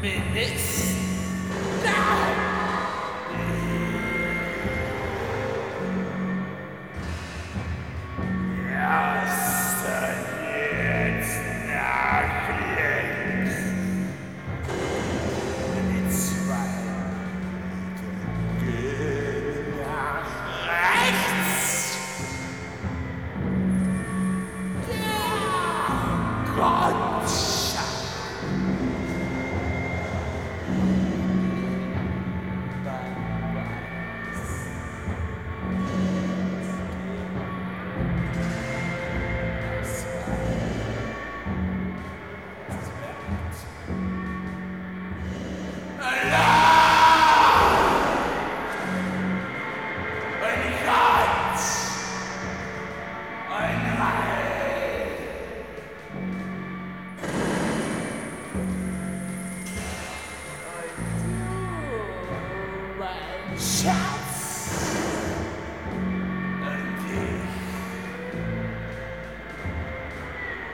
Und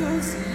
kommt.